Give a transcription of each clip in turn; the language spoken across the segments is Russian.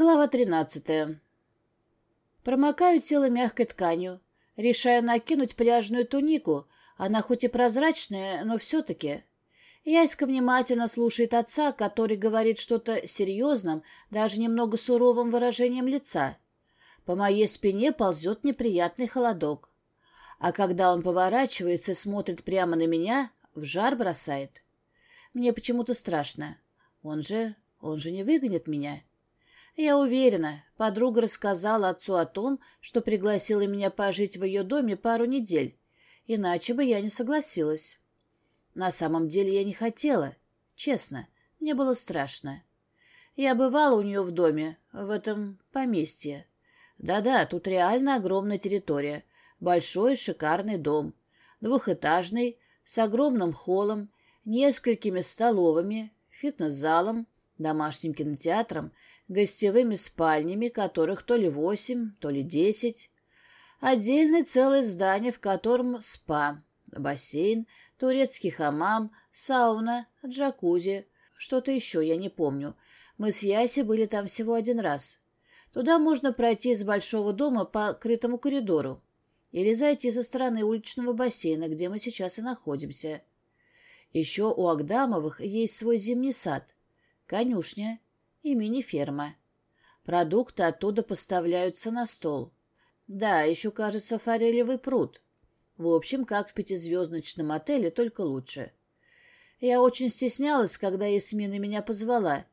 Глава тринадцатая. Промокаю тело мягкой тканью. Решаю накинуть пляжную тунику. Она хоть и прозрачная, но все-таки. Яська внимательно слушает отца, который говорит что-то серьезным, даже немного суровым выражением лица. По моей спине ползет неприятный холодок. А когда он поворачивается и смотрит прямо на меня, в жар бросает. Мне почему-то страшно. Он же... он же не выгонит меня. Я уверена, подруга рассказала отцу о том, что пригласила меня пожить в ее доме пару недель, иначе бы я не согласилась. На самом деле я не хотела, честно, мне было страшно. Я бывала у нее в доме, в этом поместье. Да-да, тут реально огромная территория, большой шикарный дом, двухэтажный, с огромным холлом, несколькими столовыми, фитнес-залом, домашним кинотеатром гостевыми спальнями, которых то ли восемь, то ли десять. Отдельное целое здание, в котором спа, бассейн, турецкий хамам, сауна, джакузи, что-то еще, я не помню. Мы с Яси были там всего один раз. Туда можно пройти из большого дома по крытому коридору или зайти со стороны уличного бассейна, где мы сейчас и находимся. Еще у Агдамовых есть свой зимний сад, конюшня и мини-ферма. Продукты оттуда поставляются на стол. Да, еще, кажется, форелевый пруд. В общем, как в пятизвездочном отеле, только лучше. Я очень стеснялась, когда Ясмина меня позвала,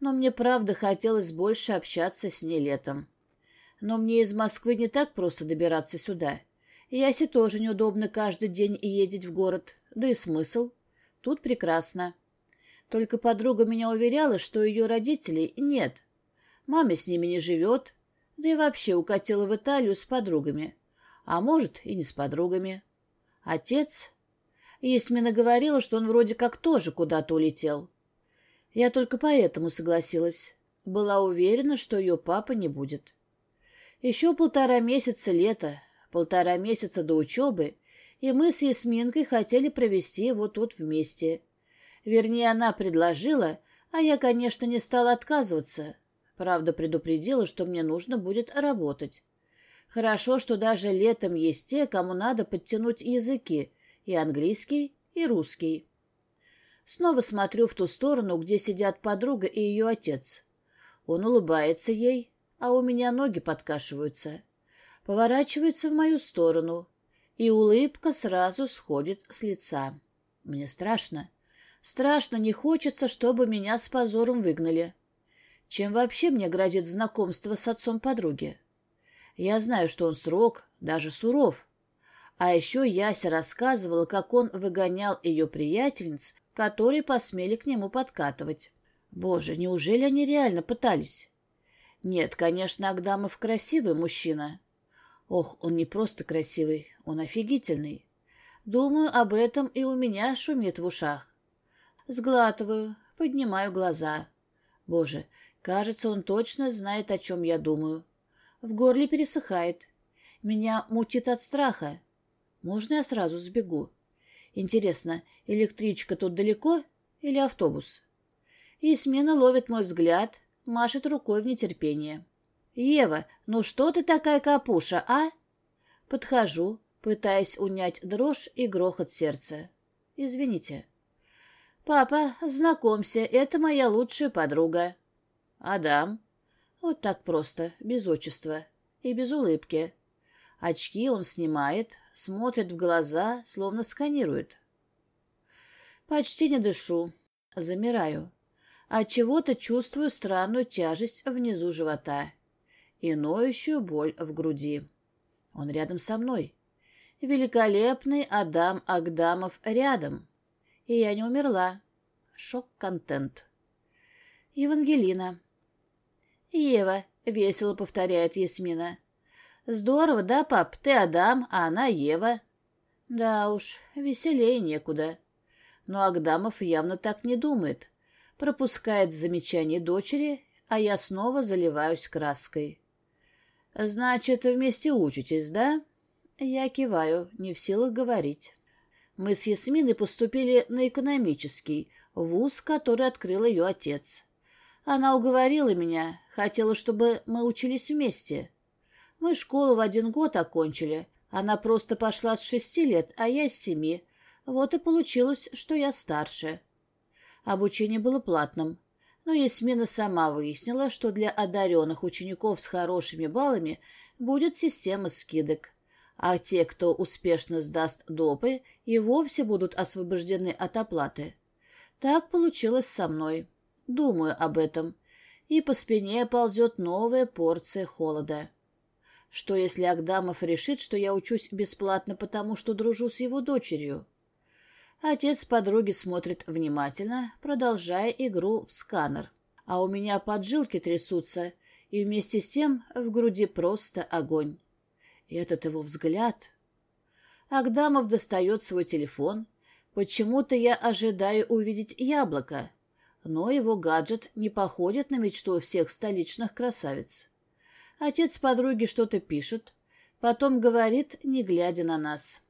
но мне правда хотелось больше общаться с ней летом. Но мне из Москвы не так просто добираться сюда. Ясе тоже неудобно каждый день ездить в город. Да и смысл. Тут прекрасно. Только подруга меня уверяла, что ее родителей нет. Мама с ними не живет, да и вообще укатила в Италию с подругами. А может, и не с подругами. Отец... Есмина говорила, что он вроде как тоже куда-то улетел. Я только поэтому согласилась. Была уверена, что ее папа не будет. Еще полтора месяца лета, полтора месяца до учебы, и мы с Ясминкой хотели провести его тут вместе. Вернее, она предложила, а я, конечно, не стала отказываться. Правда, предупредила, что мне нужно будет работать. Хорошо, что даже летом есть те, кому надо подтянуть языки, и английский, и русский. Снова смотрю в ту сторону, где сидят подруга и ее отец. Он улыбается ей, а у меня ноги подкашиваются. Поворачивается в мою сторону, и улыбка сразу сходит с лица. Мне страшно. Страшно не хочется, чтобы меня с позором выгнали. Чем вообще мне грозит знакомство с отцом подруги? Я знаю, что он срок, даже суров. А еще Яся рассказывала, как он выгонял ее приятельниц, которые посмели к нему подкатывать. Боже, неужели они реально пытались? Нет, конечно, Агдамов красивый мужчина. Ох, он не просто красивый, он офигительный. Думаю, об этом и у меня шумит в ушах. Сглатываю, поднимаю глаза. Боже, кажется, он точно знает, о чем я думаю. В горле пересыхает. Меня мутит от страха. Можно я сразу сбегу? Интересно, электричка тут далеко или автобус? И смена ловит мой взгляд, машет рукой в нетерпении. «Ева, ну что ты такая капуша, а?» Подхожу, пытаясь унять дрожь и грохот сердца. «Извините». «Папа, знакомься, это моя лучшая подруга». «Адам». Вот так просто, без отчества и без улыбки. Очки он снимает, смотрит в глаза, словно сканирует. Почти не дышу, замираю. От чего-то чувствую странную тяжесть внизу живота и ноющую боль в груди. Он рядом со мной. Великолепный Адам Агдамов рядом. И я не умерла. Шок-контент. Евангелина. «Ева», — весело повторяет Ясмина. «Здорово, да, пап? Ты Адам, а она Ева». Да уж, веселее некуда. Но Агдамов явно так не думает. Пропускает замечание дочери, а я снова заливаюсь краской. «Значит, вместе учитесь, да?» Я киваю, не в силах говорить. Мы с Ясминой поступили на экономический, вуз, который открыл ее отец. Она уговорила меня, хотела, чтобы мы учились вместе. Мы школу в один год окончили. Она просто пошла с шести лет, а я с семи. Вот и получилось, что я старше. Обучение было платным. Но Ясмина сама выяснила, что для одаренных учеников с хорошими баллами будет система скидок. А те, кто успешно сдаст допы, и вовсе будут освобождены от оплаты. Так получилось со мной. Думаю об этом. И по спине ползет новая порция холода. Что, если Агдамов решит, что я учусь бесплатно, потому что дружу с его дочерью? Отец подруги смотрит внимательно, продолжая игру в сканер. А у меня поджилки трясутся, и вместе с тем в груди просто огонь. И этот его взгляд... Агдамов достает свой телефон. Почему-то я ожидаю увидеть яблоко, но его гаджет не походит на мечту всех столичных красавиц. Отец подруги что-то пишет, потом говорит, не глядя на нас.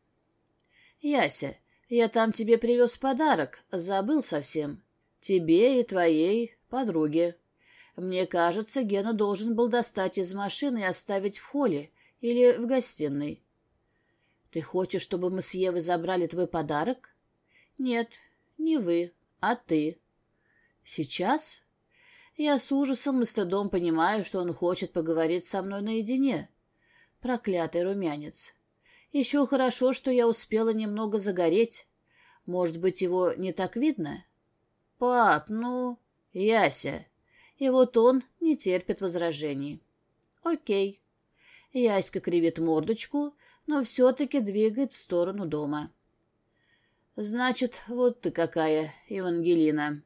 «Яся, я там тебе привез подарок, забыл совсем. Тебе и твоей подруге. Мне кажется, Гена должен был достать из машины и оставить в холле или в гостиной. Ты хочешь, чтобы мы с Евой забрали твой подарок? Нет, не вы, а ты. Сейчас? Я с ужасом и стыдом понимаю, что он хочет поговорить со мной наедине. Проклятый румянец. Еще хорошо, что я успела немного загореть. Может быть, его не так видно? Пап, ну... Яся. И вот он не терпит возражений. Окей. Яська кривит мордочку, но все-таки двигает в сторону дома. Значит, вот ты какая, Евангелина.